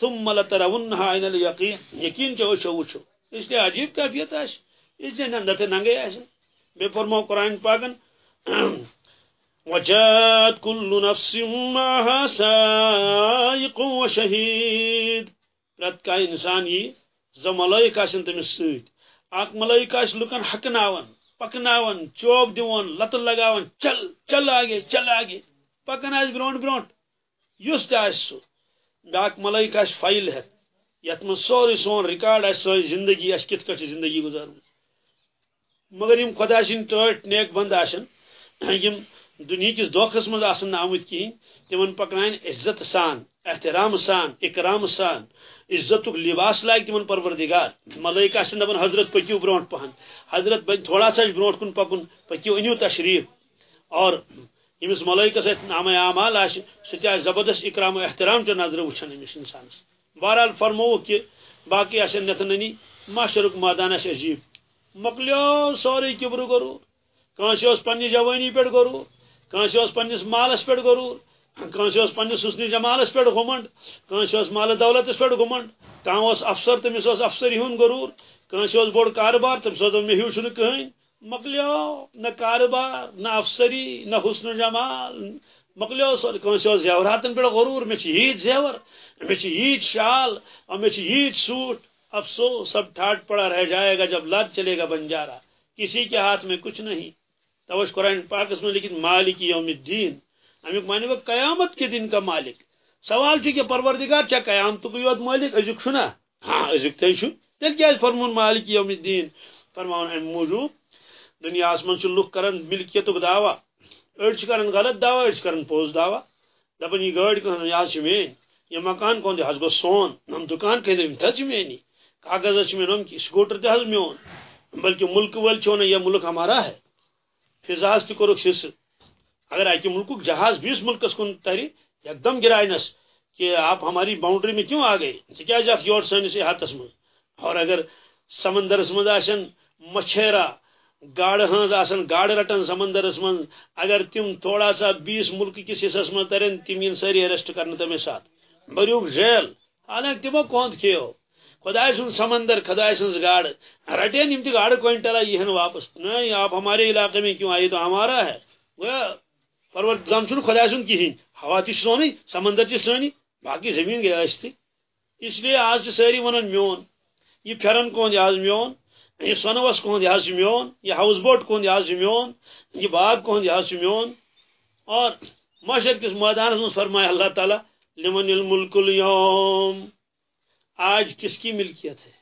ثم لترا ونہا عین الیقین۔ یقین چو وچھو وچھو اس لیے عجیب کیفیت آش اس لیے نندتے ننگے آش بے فرمو قرآن پاکن۔ وجات كل نفس معها سائق وشهيد پرت کا انسان یہ زٕ ملائک آسن تٔمِس سۭتۍ اکھ ملائک آسہِ لُکن ہکناوان چوب دِوان لتہٕ لگاوان چل چل آگے چل آگے پکان آسہِ برونٛٹھ برونٛٹھ یُس تہِ آسہِ ملائک آسہِ فایل ہٮ۪تھ یتھ منٛز سورُے سون رِکاڈ آسہِ سٲنۍ زندگی اَسہِ کِتھ کٔٹھۍ چھِ زندگی گُزارمٕژ مگر یِم خۄدا سٕنٛدۍ ٹٲٹھۍ نیک بنٛد آسن یِم دُنہِکِس دھوکھس منٛز آسن نہٕ آمٕتۍ کِہیٖنۍ عزت سان، احترام سان، اکرام سان، عزت لباس لاگ تمن پروردگار۔ ملائک آسن دپان حضرت پکیو برونٹ پہن؟ حضرت تھوڑا سا برونٹ کن پکن پکیو انیو تشریف؟ اور یمس ملائکس نام اعمال آس سہ زبردست اکرام و احترام چ نظر وچھان امس انسانس بہرحال فرمو کہ باقی آسن نتننی معاشرک مادان عجیب۔ مکلیو سورے کبر غرور کانس پنہ جوانی پہ غرور کانس پنس مالس پہ غرور کنس پنس حسن جمالس پہ گھمنڈ کنس مال دولتس پہ گھمنڈ کان افسر تمس افسری ہند غرور کنس بوڑ کاربار تمس مے ہیو کہین مکلیو نہ کاربار نہ افسری، نہ حسن جمال مکلیو سر کنس زیوراتن پہ غرور مے یت زیور مے یت شال اور مے یت سوٹ، افسوس، سب ٹھاٹ پڑا رہ جائے گا جب لاد چلے گا بنجارا کسی کے ہاتھ میں کچھ نہیں۔ توش قرآن پاکس میں لیکن مالک یوم الدین. امیک معنی وہ قیامت کے دن کا مالک. سوال چھ کہ پروردگار چھ قیامت کو یوت مالک؟ ازک چھنا ہاں ازک تے چھ تیل کیا فرمون مالک یوم الدین. فرمان ام موجود دنیا من چھ لوک کرن، ملکیت دعوا اڑ کرن غلط دعوا اڑ کرن پوز دعوا دپن یہ گاڑی کہن یا چھ میں یہ مکان کون دے؟ حس گو سون. نم دکان کہیں ام تھچ میں کاغذ چھ میں کی سکوٹر تے حس میون. بلکہ ملک ول چھونا یہ ملک ہمارا ہے. فضاز تہ کرک حصہ۔ اگر اکہ ملک جہاز بیس ملکس کن تری ایک دم گرائنس کہ آپ ہماری باؤنڈری میں کیوں آ گئے؟ ثہ یور سنس احاطس من اور اگر سمندرس مز آن مچھیرا گاڑ ہز آن گاڑ رٹان سمندرس من اگر تم تھوڑا سا بیس ملک کس حصس من ترین، تم ین ساری اریسٹ کرنے تمے ساتھ۔ بریوک جیل، حالانکہ تمو کونت کھیو خدا سن سمندر خدا سن گاڑ رٹین یم تہ گاڑ کوئنٹلا یہ واپس۔ نہیں، آپ ہمارے علاقے میں کیوں آئے؟ تو ہمارا ہے۔ وہ پروردگار چھن خدا سن کہین ہوا تہ سونی، سمندر تہ سونی، باقی زمین گیا اس اس لیے آج ساری ونان میون۔ یہ پھرن کون آج میون؟ یہ سونوس کہن یہ میون؟ یہ ہاؤس بوٹ کہن یہ میون؟ یہ باغ کہن یہ میون؟ اور معاشر کس میدان میں فرمائے اللہ تعالیٰ، لمن الملک اليوم آج کس کی ملکیت ہے؟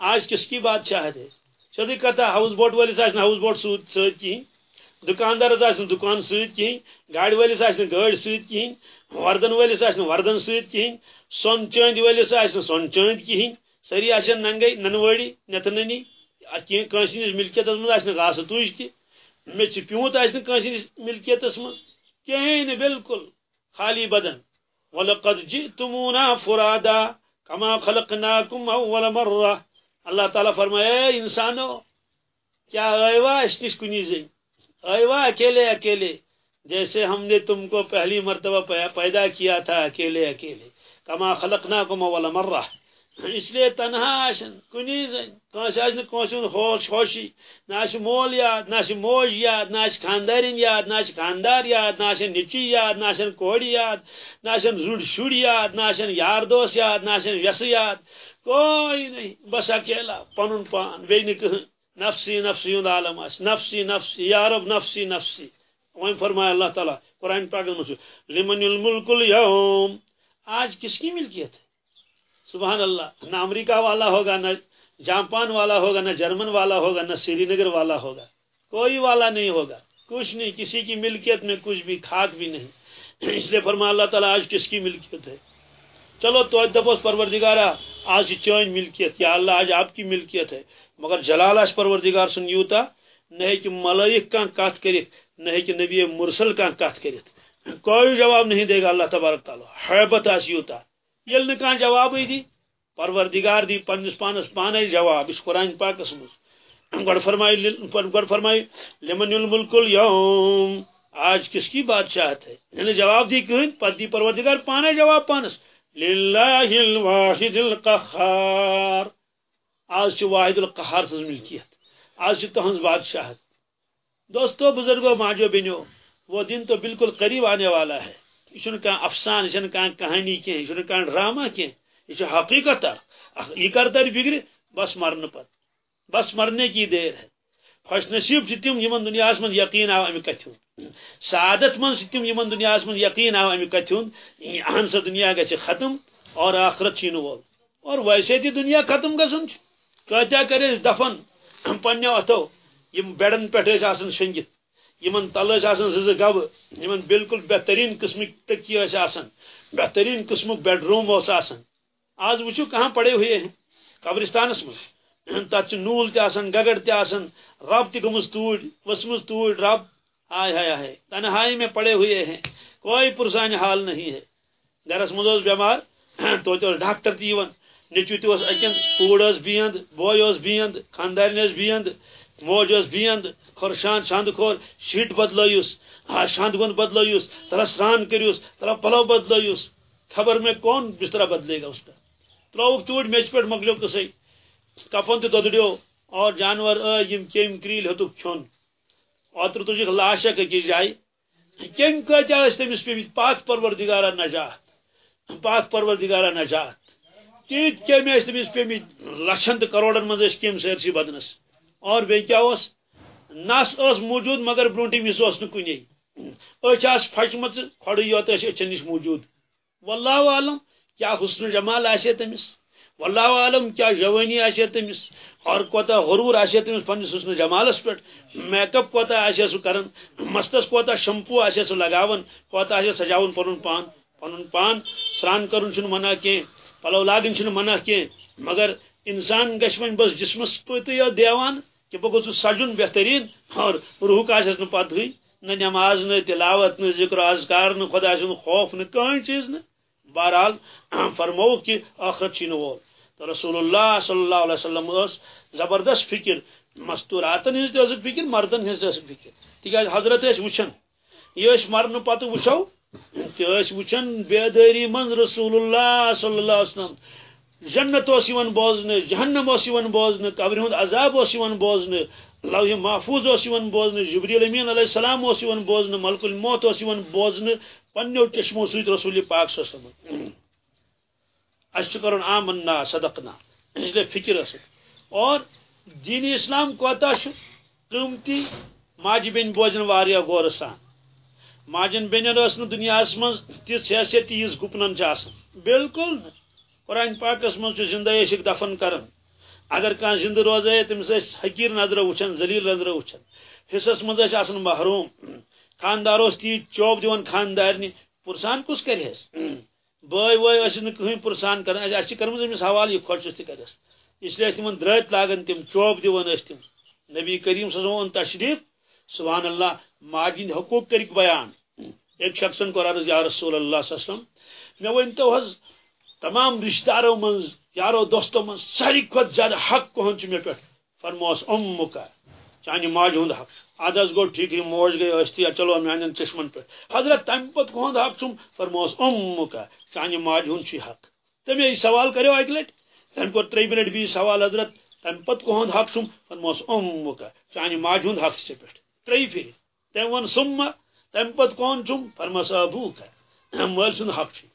آج کس کی بادشاہت ہے؟ سیدھی کتا ہاؤس بوٹ ولس آ ہاؤس بوٹ ست کہین دکاندارس آ دکان ست کہین گاڑی ولس آ گاڑی ست کہین وردن ولس آ وردن ست کہین سون چاند ولس آ سون چاند کہین سری آن ننگے ننوڑی، نتننی کنس نش ملکیت مز گاس تج تہ مے پیوت آنس نش ملکیت مز کہیں بالکل خالی بدن۔ ولقد جئتمونا فرادا۔ کما خلقناکم اول مرہ۔ اللہ تعالیٰ فرمائے انسانو، کیا آئیوا اس کنی سے آئیوا اکیلے اکیلے۔ جیسے ہم نے تم کو پہلی مرتبہ پیدا کیا تھا، اکیلے اکیلے۔ کما خلقناکم اول مرہ۔ اس لیے تنہا آشن کنی زن کنس آس کنس ہوش ہوشی نہ مول یاد نہ موج یاد نہ خاندارین یاد نہ خاندار یاد نہ نچی یاد نہ کوڑ یاد نہ زڑ شر یاد نہ یار دوست یاد نہ ویس یاد کوئی نہیں بس اکیلا پن پان بیٚیہِ نہٕ نفسی نفسی ہُنٛد عالم آسہِ نفسی نفسی یا رب نفسی نفسی وۄنۍ فرمایا اللہ تعالیٰ قرآن پاک میں لمن الملک اليوم آج کس کی ملکیت ہے سبحان اللہ، نہ امریکہ والا ہوگا، نہ جاپان والا ہوگا، نہ جرمن والا ہوگا، نہ سری نگر والا ہوگا۔ کوئی والا نہیں ہوگا۔ کچھ نہیں، کسی کی ملکیت میں کچھ بھی خاک بھی نہیں۔ اس لیے فرما اللہ تعالیٰ، آج کس کی ملکیت ہے؟ چلو تو دپوس پروردگارا آج چین ملکیت۔ یا اللہ، آج آپ کی ملکیت ہے۔ مگر جلال آج پروردگار سن یوتا، نہ کہ ملائک کان کات کرت نہ کہ نبی مرسل کان کات کرت کوئی جواب نہیں دے گا اللہ تبارک تعالیٰ۔ حیبت آس یوتا۔ یل نہ جواب دی. پروردگار دی پنس پانس پانے جواب. اس قرآن پاکس مز گڑ فرمائی گڑ لمن الملک اليوم. آج کس کی بادشاہت ہے یعنی جواب دی کہیں؟ پت دی پروردگار پانے جواب پانس. للہ الواحد القخار آج چھ واحد القہار سز ملکیت. آج چھ تہنز بادشاہت. دوستو، بزرگو، ماجو بینو وہ دن تو بالکل قریب آنے والا ہے. یہ افسان یہ کہانی کی یہ ڈرامہ کی یہ حقیقت یہ کر تر بگڑ بس مرنے پت بس مرنے کی دیر ہے خوش نصیب تم یمن دنیا من یقین آو امہ کت سعادت من تم یمن دنیا من یقین آو امہ کت اہن سا دنیا گھ ختم اور آخرت چین وول اور ویسے تہ دنیا ختم گھن کتیا کر دفن پنو اتو یم بیڈن پہ شنگت یمن تل زز گب، یمن بالکل بہترین قسمک تکی آسان. بہترین قسمک بیڈ روم اس آسان. آج وچو کہاں پڑے ہوئے ہیں؟ قبرستانس من تت نول تہ گگڑ تہ رب تہ گمز توڑ، وسمز توڑ، رب، آئے ہائے آئے. تنہائی میں پڑے ہوئے ہیں. کوئی پرسان حال نہیں ہے. گرس مز بیمار، تو ڈاکٹر تیون نیچو تہ اکن کوڑ بیند بوے بیند خاندارن بیند موج بیند کھور شان شاند کھور شیٹ بدلوس ہا شاند گند بدلوس تلا سران کروس تلا پلو بدلوس خبر میں کون بستر بدلے گا اس کا؟ تروک توڑ میچ پہ مکلیو کسے۔ کفن تو دودڑیو اور جانور یم کیم کریل ہتو کھون اوتر تجھ لاش کی جائے۔ کم کتیا تمس پہ پاک پروردگارا نجات پاک پروردگارا نجات تیت کم تمس پہ لچھن تو کروڑن مز کم سرسی بدنس۔ اور بی نس اس موجود مگر برونٹی مس اس نکنی اچ اس کھڑی یوت اس نش موجود۔ واللہ عالم کیا حسن جمال آسے تمس واللہ عالم کیا جوانی آسے تمس اور کوتا غرور آسے تمس پنس حسن جمالس پہ میک اپ کوتا آسے سو کرن۔ مستس کوتا شمپو آسے سو لگاون۔ کوتا آسے سجاون پنن پان۔ پنن پان سران کرن چھ منع کی پلو لاگن چھ منع کی مگر انسان گشمن بس جسمس پتہ یا دیوان۔ کہ بہ گوس سجن بہترین، اور روح کا نہ پتہ نہ نماز، نہ تلاوت، نہ ذکر اذکار، نہ خدا سن خوف، نہ کہیں چیز نہ۔ بہرحال فرمو کہ آخرت چھ وول تو رسول اللہ صلی اللہ علیہ وسلم اس زبردست فکر، مستوراتن ہز تہ فکر، مردن ہز تہ فکر۔ تکیاز حضرت اس وچھن۔ یہ مرن پتہ وچھو تہ وچھن، بیداری من رسول اللہ صلی اللہ علیہ وسلم۔ جنت اس بوزن، جہنم اس بوزن، قبر ہند عذاب اس بوزن، لوح محفوظ اس بوزن، جبریل امین علیہ السلام اس بوزن، ملک الموت اس بوزن پنو چشمو سوت رسول پاک صلی اللہ علیہ وسلم. اس کرن آمنا، صدقنا. اس لیے فکر اس اور دین اسلام کوتا قیمتی ماجہ بین بوزن واریاہ غور سان ماجن بینن اس دنیا من تیس حیثیت تیز گپنن بالکل۔ قرآن پاکس من زندہ عشق دفن کرن. اگر کان زندہ روزے تمس حقیر نظر وچھن ذلیل نظر وچھن حصص من محروم. خاندار تی چوب دیون خاندارنی پرسان کس کرس بٲے وٲے ٲسۍ نہٕ کٕہٕنۍ پرسان کران اَسہِ چھِ کٔرمٕژ أمِس حوالہٕ یہِ خۄش تہِ کَرٮ۪س اسلیے ٲسۍ تِمن درٛٲتۍ لاگان تِم چوب دِوان ٲسۍ تِم. نبی کریم صلی اللہ تشریف سبحان اللہ ماجہِ ہٕنٛدۍ حقوٗق کٔرِکھ بیان. ایک شخصن کوٚر عرض یا رسول اللہ صلی اللہ علیہ وسلم. مےٚ ؤنۍتو حظ تمام رشتہٕ دارو منٛز یارو دوستو منٛز ساروی کھۄتہٕ زیادٕ حق کٕہٕنٛد چھُ مےٚ پٮ۪ٹھ فرموس ام اُمُکا چانہِ ماجہِ ہُنٛد حق۔ اد حظ گو ٹھیک یہ موج گئی ٲستی چلو میانٮ۪ن یعنی چشمن پہ۔ حضرت تمہ پتہٕ کہُنٛد حق چھُم فرموس ام اُمُکا چانہِ ماجہِ ہُنٛد چھُے حق۔ تٔمۍ سوال کریو اکہِ لٹہِ تمہِ کوٚر ترٛیٚیہِ لٹہِ بیٚیہِ سوال حضرت تمہ پتہٕ کہُنٛد حق چھُم فرموس ام اُمُکا چانہِ ماجہِ ہُنٛد حق چھُ ژےٚ پٮ۪ٹھ ترٛیٚیہِ پھِرِ تٔمۍ ووٚن سُمہ تمہ پتہٕ کون چھُم فرموس ابو ابوٗکا مٲلۍ سُنٛد حق چھُ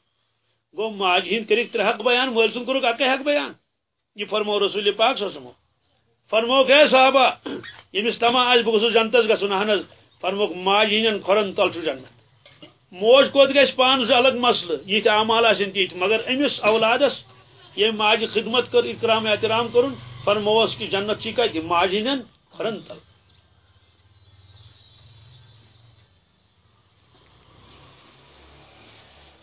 گوٚو ماجہِ ہٕنٛدۍ کٔرِکھ ترٛےٚ حق بیان مٲلۍ سُنٛد کوٚرُکھ اکے حق بیان۔ یہ فرمو رسول پاک سمو فرمو ہے صحابہ یمس تما آج بہ گھس جنتس گھن اہن فرموک ماج ہند کھورن تل جنت۔ موج کوت گھ پان سے الگ مسئلہ یہ اعمال آن تیت۔ مگر امس اولادس یم ماج خدمت کر، اکرام، احترام کرن۔ فرموس کہ جنت چی کت ماج ہند کھورن تل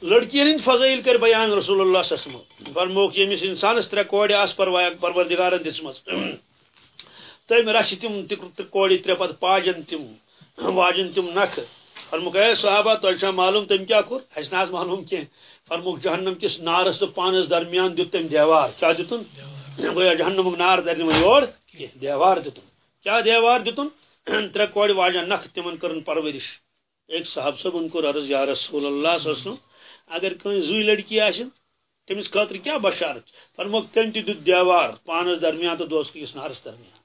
لڑکین ہند فضائل کر بیان رسول اللہ صلی اللہ علیہ وسلم۔ فرموک یمس انسانس ترے کوڑ آس پروردگارن دسمس تم رش تم کوڑ ترے پہ پاجن تم، واجن تم نخ فرمک اے صحابہ تہ معلوم تم کیا کور اس نا معلوم کی فرموک جہنم کس نارس تو پانس درمیان دیت تم دیوار۔ کیا دتن گویا جہنم نار در یور دیوار دتن کیا دیوار دتن ترے کوڑ واجن نخ تمن کرن پرورش ایک صاحب صاحب ان کو عرض یا رسول اللہ صلی اللہ علیہ وسلم اگر کوئی زوی لڑکی آشن تمس خاطر کیا بشارت؟ فرموک تم تہ دت دیوار، پانس درمیان تو دوست کس نارس درمیان.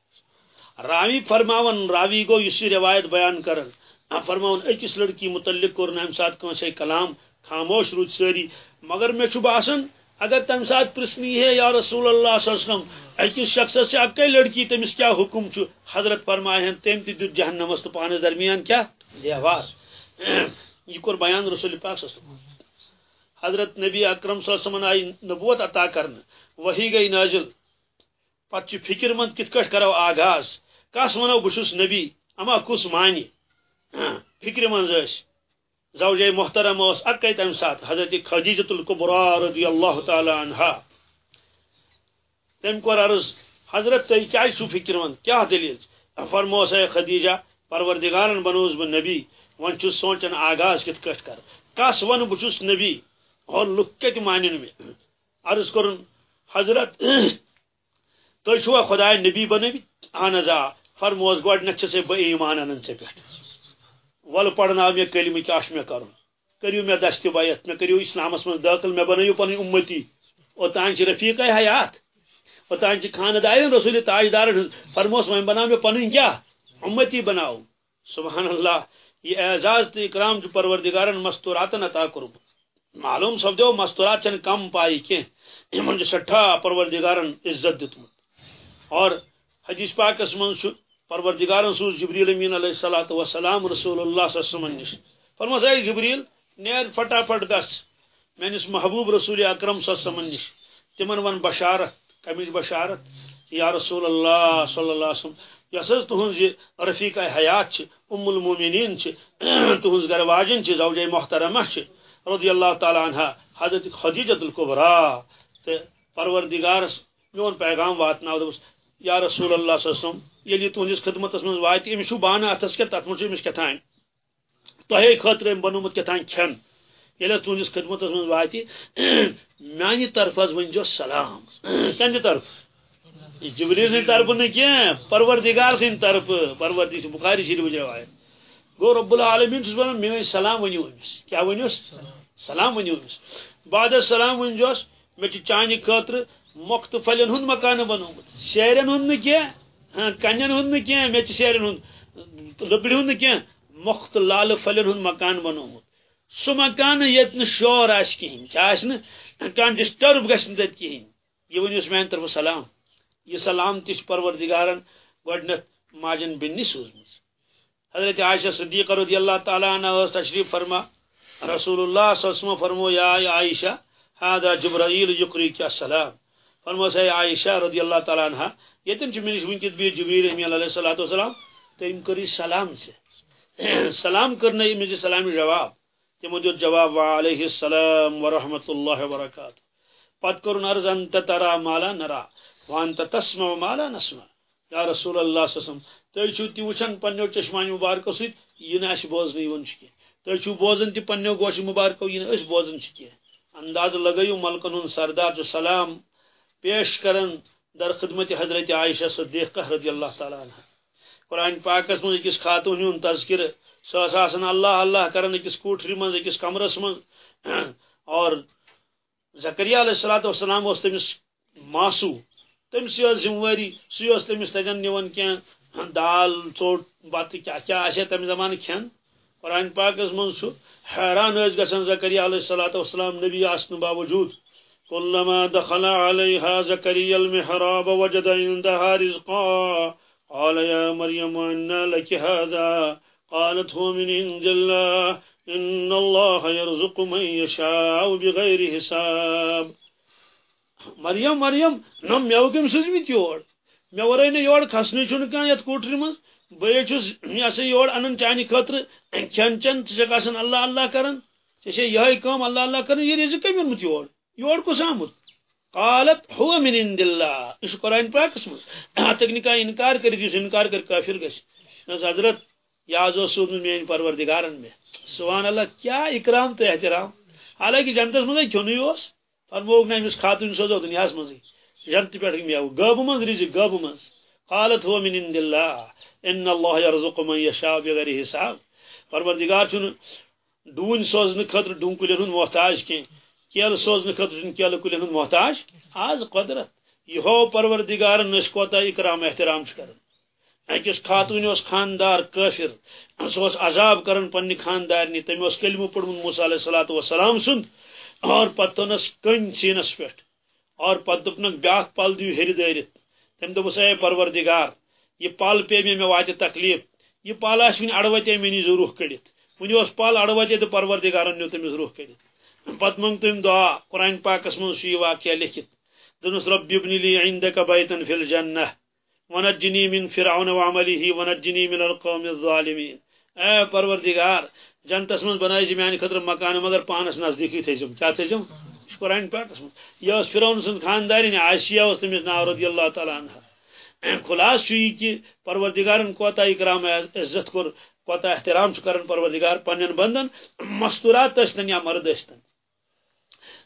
راوی فرماون، راوی گو اس روایت بیان کرن. فرماون اکس لڑکی متعلق کور ام سات کنسے کلام، خاموش روز ساری مگر مے باسان اگر تم سات پرسنی ہے یا رسول اللہ صلی اللہ علیہ وسلم اکس شخص سے اکی لڑکی تمس کیا حکم چھ حضرت فرمائے ہیں تم تہ دت جہنمس تو پانس درمیان کیا؟ دیوار. یہ کور بیان رسول پاک صلی اللہ علیہ وسلم. حضرت نبی اکرم صلی اللہ علیہ وسلم آئی نبوت عطا کرن وہی گئی نازل۔ پتہ فکر مند کت کٹ کرو آغاز۔ کس ونو بس نبی، اما کس مانی ہاں، فکر من زوجہ محترم اس اکے تم سات حضرت خدیجۃ القبرا رضی اللہ تعالی عنہا۔ تم کو عرض، حضرت تھی کیا چھو فکر مند، کیا دلیل؟ فرموس ہے خدیجہ، پروردگارن بنوس بہ نبی ون چھ سوچن آغاز کت کٹ کر۔ کس ون بس نبی؟ اور لک کت مانن میں۔ عرض کرن حضرت تھی چھوا خدا نبی بنوی اہن آ فرموس گۄڈنیٚتھ چھسے بہٕ ایمان انان ژےٚ پٮ۪ٹھ وَلہٕ پرناو مےٚ کلمہ کیٛاہ چھُ مےٚ کَرُن کٔرِو مےٚ دستہِ بیت مےٚ کٔرِو اِسلامس منٛز دٲخل مےٚ بنٲیِو پنٕنۍ اُمتی۔ اوٚتانۍ چھِ رفیٖقے حیات۔ اوٚتانۍ چھِ خاندارٮ۪ن رسول تاجدارن ہٕنٛز فرموس وۄنۍ بناو مےٚ پنٕنۍ کیٛاہ اُمتی بناو۔ سبحان اللہ، یہ اعزاز تہٕ اکرام چھُ پروردگارن مستوراتن عطا کوٚرمُت معلوم سپدیو مستورات چھنہٕ کم پاے کینٛہہ یِمن سٹھا پروردگارن عزت دیُتمُت اور حدیث پاکس من پروردگار سوز جبریل امین علیہ الصلوۃ والسلام رسول اللہ صلی اللہ علیہ وسلم نش فرماس اے جبریل، نیر فٹافٹ گس۔ میانس محبوب رسول اکرم صلی اللہ علیہ وسلم نش تمن ون بشارت کمچ بشارت۔ یا رسول اللہ صلی اللہ علیہ وسلم یس حظ تہذ یہ رفیق حیات ام المومنین تہذ گر واجن زوجہ محترمہ رضی اللہ تعالی عنہ، حضرت خدیجۃ القبرا تو پروردگارس میون پیغام واتناو دوس یا رسول اللہ صلی اللہ علیہ وسلم یلی تہندس خدمت من وات امس بانہ اتس کے تر من امس کتان تہ خاطر بنومت کتان کھین۔ یل تہندس خدمت من وات میانہ طرف ونجو سلام۔ کن طرف؟ جبریل سند طرف نہ کی پروردگار سند طرف۔ پروردی بخاری شریف روایت گو رب العالمین چھس ونان میون سلام ونیو امس کیا ونیوس سلام ونیو امس بعد السلام ونجوس مے چانہ خاطر مختفل ہند مکان بنومت شیرن ہند کی کنین ہند کی مے شیرن ہند لبڑ ہند کی مخت لال فلن ہند مکان بنومت سہ مکان یت شور آس کہین کیا آس کان ڈسٹرب گھن تت کہین یہ ونس میان طرف سلام یہ سلام تش پروردگارن گڈنت ماجن بنی سوزم حضرت عائشہ صدیقہ رضی اللہ تعالی عنہ تشریف فرما رسول اللہ صلی اللہ علیہ وسلم فرمو، یا عائشہ هذا جبرائیل یقریک السلام. فرمو سے عائشہ رضی اللہ تعالی عنہ یتن چھ منش ونکت بھی جبریل علیہ الصلوۃ والسلام تم کری سلام سے۔ سلام کرنے مجھے سلام جواب تمو دیت جواب علیہ السلام ورحمۃ اللہ وبرکاتہ۔ پت کرن عرض انت ترى مالا نرا، وانت تسمع مالا نسمع۔ یا رسول اللہ صلی تھی چھو تی وچھن پنیو چشمانی مبارکو سیت یہ اس بوزن یون کی تھی چھو بوزن تی پنیو گوش مبارکو یہ اس بوزن کی انداز لگیو ملکن ہند سردار جو سلام پیش کرن در خدمت حضرت عائشہ صدیقہ رضی اللہ تعالی عنہ۔ قرآن پاکس من اکس خاتون ہن تذکر ساس آسن اللہ اللہ کرن اکس کوٹری من اکس کمرس من اور زکریہ علیہ الصلوۃ والسلام اس تمس ماسو تمس یہ ذمہ سی تمس تجن نیون کی دال ژوٹ بت کیا کیا آسے تمہ زمانہ کھین؟ قرآن پاکس من حیران ٲسۍ گژھان زکریہ علیہ الصلوۃ والسلام نبی آسنہٕ باوجود كلما دخل عليها زكريا المحراب وجد عندها رزقا، قال يا مريم أن لك هذا قالت هو من عند الله إن الله يرزق من يشاء بغير حساب۔ مریم مریم نم مو کم سوزمت یور مے ورے یور کھسنے چھن کان یت کوٹری مز؟ بے چھس یہ سا یور انن چانی خاطر کھین چن ژےٚ آسان اللہ اللہ کران ژےٚ چھے یہے کٲم اللہ اللہ کران یہ رزق کم اونمت یور یور کس آمت قالت هو من عند الله اس قرآن پاکس مز؟ ہاں، تک نکاح انکار کر اس انکار کر کافر گش حضرت یاز سود میان پروردگارن میں۔ سبحان اللہ، کیا اکرام تو احترام؟ حالانکہ جنتس مزے کھونی اس؟ فرموگ نا امس خاتون سوزو دنیاس مزے جنت پہ میو غب مز رزق غب مز۔ قالت هو من عند الله ان الله يرزق من يشاء بغیر حساب۔ پروردگار چھ ڈون سوزن خطر ڈون کلن محتاج کین کیل سوزن خطر کیل کلن محتاج۔ آز قدرت۔ یہ ہو پروردگار نس کوتا اکرام احترام کرن اکس خاتون، اس خاندار کافر۔ سو عذاب کرن پنہ خاندار نی تم اس کلمہ پڑھن، موسی علیہ الصلوۃ والسلام سند اور پتنس کن سینس پہ اور پتہ دپنک بیاکھ پل دیو ہر دٲرِتھ۔ تم دوٚپُس، اے پروردگار، یہ پل پے مے مے واتہِ تکلیف۔ یہ پل آس وٕنہِ اڑوتے مے نی ضروٗر کٔڑِتھ۔ وٕنہِ اوس پل اڑوتے تہٕ پروردگارن نیوٗ تٔمِس روح کٔڑِتھ۔ پت منگ تم دعا، قرآن پاکس من واقعہ لکھت دنس رب ابن لی عندك بیتا فی الجنہ ونجنی من فرعون وعمله ونجنی من القوم الظالمین اے پروردگار جنتس من بنائی زی میانی خطر مکان مگر پانس نزدیکی تھیزم کیا تھیزم قرآن پاکس من یہ اس فرعون سن خاندارین عائشیہ اس تمس ناو رضی اللہ تعالی عنہ۔ خلاص چھ یہ کہ پروردگارن کوتا اکرام عزت کر کوتا احترام کرن پروردگار پنن بندن، مستورات اشتن یا مرد اشتن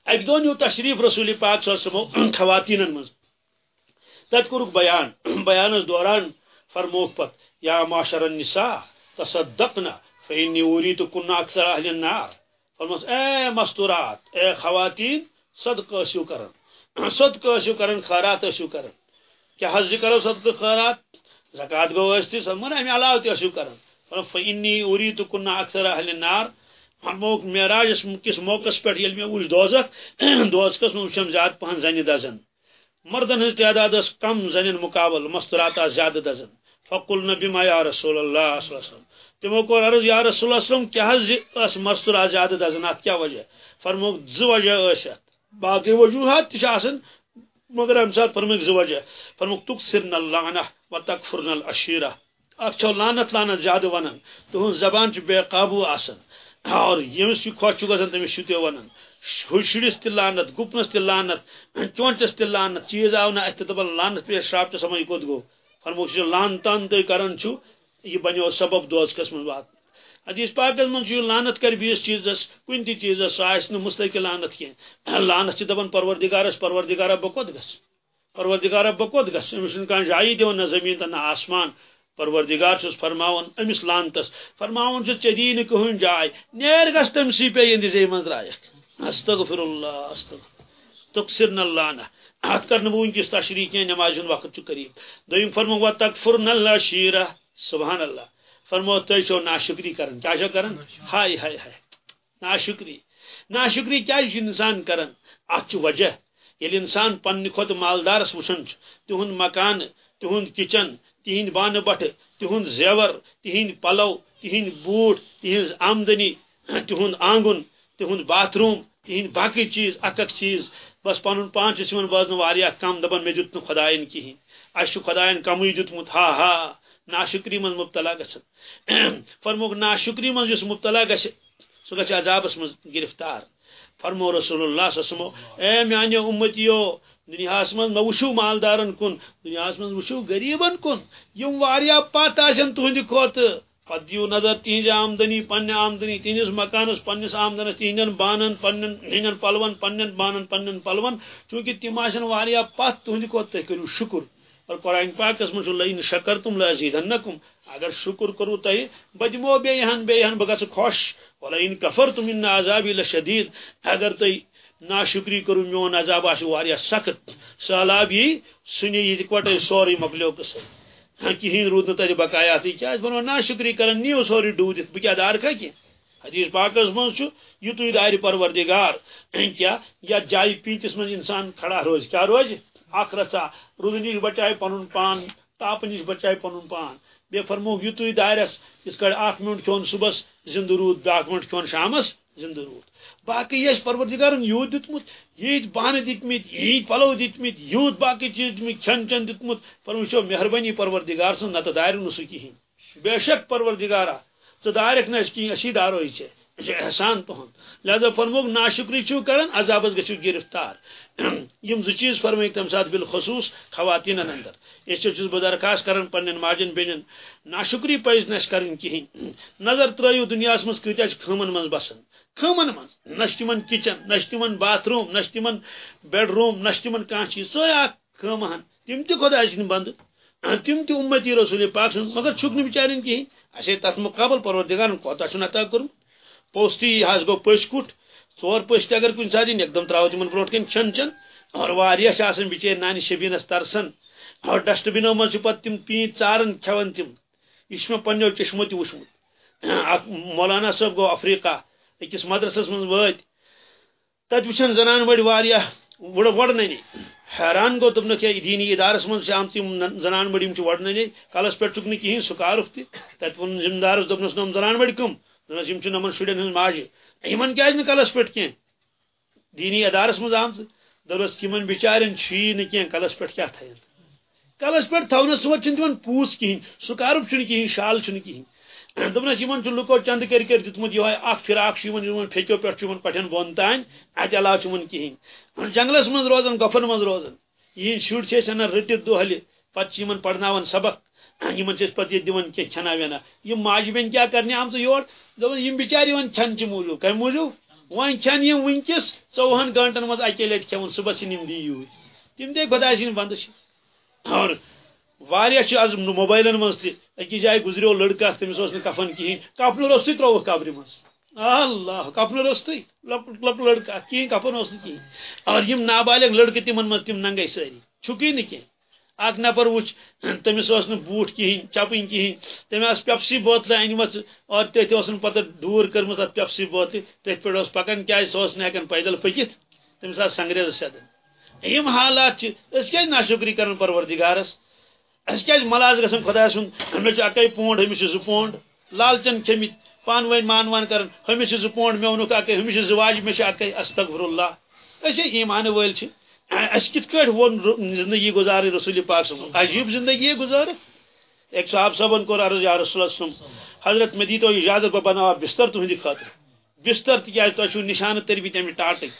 اک دون یو تشریف رسول پاک صلی اللہ علیہ وسلم خواتین مز۔ تت بیان۔ بیانس دوران فرموک پت۔ یا معاشر النساء۔ تصدقنا، فإني أريد كنا أكثر أهل النار. فرمس اے مستورات، اے خواتین صدقہ ٲسِو کران صدقہ ٲسِو کران خیرات ٲسِو کران کیا حظ کرو صدقہ خیرات؟ زکات گو ٲسۍ سمن امہِ علاوٕ تہِ ٲسِو کران فرم فإني أريد كنا أكثر أهل النار. فرموک معراج کس موقع پہ یل میں وچ دوزخ دوزخس من وچم زیادہ پہن زنی دزن. مردن ہز تعداد کم زنین مقابل مسترات زیادہ دزن. فقل نبی یا رسول اللہ صلی اللہ علیہ وسلم۔ تمو کو عرض، یا رسول اللہ صلی اللہ علیہ وسلم، کیا اس مسترات زیادہ دزنات کیا وجہ فرموک ز وجہ اشت باقی وجوہات تش آسن مگر ام سات فرموک ز وجہ فرموک تکسرن اللعنہ و تکفرن الاشیرہ اک چھو لانت لانت زیادہ ونن۔ تہن زبان چھ بے قابو آسن۔ اور یمس یہ خوش گھن تمس شو ونان شرس تہ لانت گپنس تہ لانت چونٹس تہ لانت چیز آو نا اتھ دپان لانت پہ شراپ چھ سمجھ کوت گو۔ فرموک چھ لانتان تہ کران یہ بنیو سبب دوزکس من وات حدیث پاکس من لانت کر بیس چیزس کن تہ چیزس آس نہ مستقل لانت کی لانت چھ دپان پروردگارس پروردگارا بکوت گس۔ پروردگارا بکوت گس۔ امس کان جائی دیون نہ زمین تہ نہ آسمان۔ پروردگار چھس فرماون امس لانتس فرماون چھ چدین کہن جائے نیر گس تم سی پہ یند زی من رایک استغفر اللہ، استغفر تکسرن اللعنہ ات کرن بو انکس تشریح کی نماز وقت قریب دویم فرمو و تکفرن اللہ شیرہ۔ سبحان اللہ۔ فرمو تہ چھو ناشکری کرن۔ کیا چھو کرن؟ ہائے ہائے ہائے۔ ناشکری۔ ناشکری کیا انسان کرن؟ ات وجہ۔ یل انسان پنہ کھت مالدارس وچن تہند مکان تہند کچن تہند بانہ بٹھ تہند زیور تہند پلو تہند بوٹ تہذ آمدنی تہند آنگن تہند باتھ روم تہند باقی چیز اک اک چیز۔ بس پن پان بوزن کم دپان مے دیت خدائن کہین اس خدائن کمی دیتمت ہا ہا، ناشکری من مبتلا گھن فرموک ناشکری من اس مبتلا گھس سہ گھس عذابس من گرفتار۔ فرمو رسول اللہ صلی اے میانیو امتیو، دنیا من مہ وچھو مالدارن کن، دنیا من وچھو غریبن کن۔ یم واریاہ پتہ آسن تہند کھوت پتہ دیو نظر تہذ آمدنی پنہ آمدنی تہندس مکانس پنس آمدنس تہندین بانن پنن ہندین پلون پنن بانن پنن پلون۔ چونکہ تم آسن واریاہ پتھ تہند تھی کرو، شکر۔ اور قرآن پاکس من لین شکر تم لزیدنکم اگر شکر کرو تہ بہ دمو بیہن بیہن بہ گھس خوش۔ ولئن کفرتم ان عذابی لشدید۔ اگر تہ ناشکری کرو، میون عذاب آس واریاہ سخت۔ سہلاب یہ سنی، یہ کٹے سوری مکلیو قصہ کہین رود نہ تتہ بقایا تھی کیا بنو ناشکری کرن نیو سوری ڈودت بہ کیا دار کھا کی حدیث پاکس من یتوی دار پروردگار کیا؟ یا جائے پیتس من انسان کھڑا روز، کیا روز؟ اخ رچا رود نش بچائے پن پان، تاپ نش بچائے پن پان۔ بے فرمو یتوی دارس اس کڑ اخ منٹ کھون صبح زند رود بیاکھ منٹ کھون شامس۔ زند رود باقی یہ پروردگارن یوت دتمت یت بانہ دتمت یت پلو دتمت یوت باقی چیز دتمت کھن چن دتمت۔ پر وچھو مہربانی پروردگار سن نت دار نہ سہ کہین بے شک پروردگارا، ژ دارک نہ کِہیٖنۍ أسی دارو چھ یہ احسان تہن لہذا فرموک ناشکری چھو کرن؟ عذابس گھو گرفتار۔ یم زو چیز فرمائک تم سات بالخصوص خواتین اندر۔ یہ چھس بہ درخواست کرن، پنن ماجن بینن ناشکری پز نش کرن کہین نظر ترایو دنیا مز کتیا خمن مز بسن۔ خمن مز۔ نش تمن کچن نش تمن باتھ روم نش تمن بیڈ روم نش تمن کان چیز۔ سو خمہن تم تہ خدا سن بند۔ تم تہ امتی رسول پاک سن۔ مگر چھک نہ بچارن کہین اسے تت مقابل پروردگار کوتا چھ عطا کرم پوستی حس گو پش کٹ ژور پش اگر کن سات ایک ترو تم برو کن چن چن اور بچے نان شبینس ترسن، اور ڈسٹ بنو من پہ تم پین ژارن کھان تم یہ پنو چشمو تہ وچمت مولانا صاحب گو افریقہ اکس مدرسس من وت تت وچن زنان بڑی وڑ وڑنے حیران گو دپنک یہ دینی ادارس من آمت زنان بڑی وڑنے کلس پہ چک کہین سکارک تہ تت وون ذمہ دارس دپنس نم زنان بڑی کم۔ دپس یم نمن شرین ہن ماجہ یمن کیاز نہ کلس پہ کی دینی ادارس من آمت دپس یمن بچارن چھی نہ کی کلس پہ کیا تھین کلس پہ تھونس سوت چھ تمن پوس کہین سکارف چھ کہین شال چھ کہین دپنس یمن چھ لکو چند کر کر دتمت یہ اخ فراق چھ یمن پھیکو پہ چھ پٹھن بون تان ات علاوہ چھ کہین جنگلس من روزان گفن من روزان یہ شر چھ انا رٹت دہلہ پتہ یمن پڑناون سبق۔ یمن چھ پتہ دِوان کینٛہہ کھینا وینا۔ یم ماجہِ بیٚنہِ کیٛاہ کرنہِ آمژٕ یور؟ دپان یم بِچارِ یِوان کھٮ۪ن چہِ موٗجوٗب کمہِ موٗجوٗب وۄنۍ کھٮ۪ن گنٹن منٛز اکے لٹہِ کھٮ۪وُن صبحس یِن یِم دی یوٗرۍ تِم دے خۄداے سٕنٛدۍ بنٛدٕ چھِ اور واریاہ چھِ آز موبایلن منٛز تہِ أکِس جایہِ گُزریو لڑکہٕ اکھ اوس نہٕ کفن کِہیٖنۍ کفنہٕ روٚستُے ترٛووُکھ قبرِ منٛز اللہ کفنہٕ روٚستُے لۄکُٹ لۄکُٹ لڑکہٕ اکھ کفن اوس اور نابالغ لڑکہٕ تِمن منٛز تِم ننگے سٲری چھُکٕے نہٕ کینٛہہ اک نفر وچ تمس اس بوٹ کہین چپن کہین تمہیں پیپسی بوتل انم اور تھی پتہ دور کرم تک پیپسی بوتل تھی پہ پکان کیا سہ ہکان پیدل پکت تمس سنگریز سدن یم حالات اس کیا ناشکری کرن پروردگارس؟ اس کیا ملاز گھن خدا سن مے اکے پونڈ ہمس زٕ پونڈ۔ لالچن کھمت پان ون مان وان کرن ہمس زٕ پونڈ مے اونک اکے ہمس زواج مے اکے استغفر اللہ اس ایمان ول چھ۔ اس کت کٹ وہ زندگی گزار رسول پاک صاحب عجیب زندگی گزار ایک صاحب صاحب کو عرض یا رسول اللہ صلی حضرت میں دی تو اجازت بہ بناوا، بستر تہند خاطر بستر تکیاز تو چھو نشان تربی تم ٹاٹک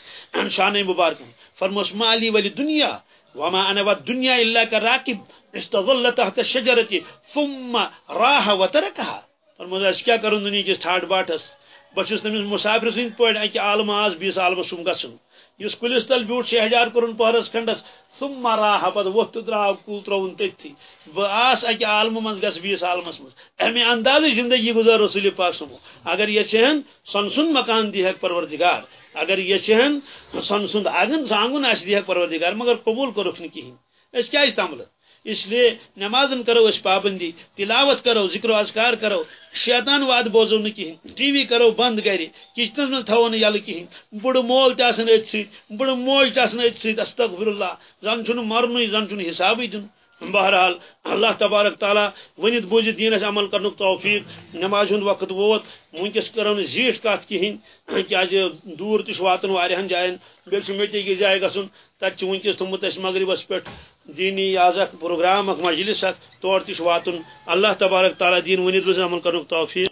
شان مبارک فرموس مالی ولی دنیا، وما انا والدنيا الا كراكب استظل تحت الشجره ثم راح وتركها فرموس اس کیا کرن دنیا کے ٹھاٹ باٹس؟ بچس تمس مسافر سن پڑ اکہ عالم آز بیس عالم سم گسن اس کلس تل بیوٹ شہجار کورن پہرس کھنڈس، ثم مراہ پتہ تو درا کل ترون تھی بہ آس اکہ عالم من گس بیس عالمس مز امی انداز زندگی گزار رسول پاک سمو۔ اگر یہ چہن سن سن مکان دی ہک پروردگار۔ اگر یہ چہن سن سن آگن سانگن آس دی ہے پروردگار، مگر قبول کرک نہ کہین اس کیا تمل اس لیے نمازن کرو، اس پابندی، تلاوت کرو، ذکر و اذکار کرو، شیطان واد بوزو نہ کہین ٹی وی کرو، بند گھر کچنس من تھو نا یل کہین بڑ مول تہ ات سی بڑ موج تہ ات سی استغفر اللہ، زن چھ مرن زن چھ حساب دن بہرحال اللہ تبارک تعالیٰ ونت بوزت دینس عمل کرن توفیق، نماز ہند وقت ووت ونکس کرو زیٹ کت کہین کیاز دور تہ واتن واریاہن جائن بیٚیہِ مٹی کی جائے گھن تت ونکس تھومت اس مغربس پہ دینی آز اخ پروگرام اخ مجلس اخ تور تہ واتن۔ اللہ تبارک تعالیٰ دین ونت بوزت عمل کرن توفیق۔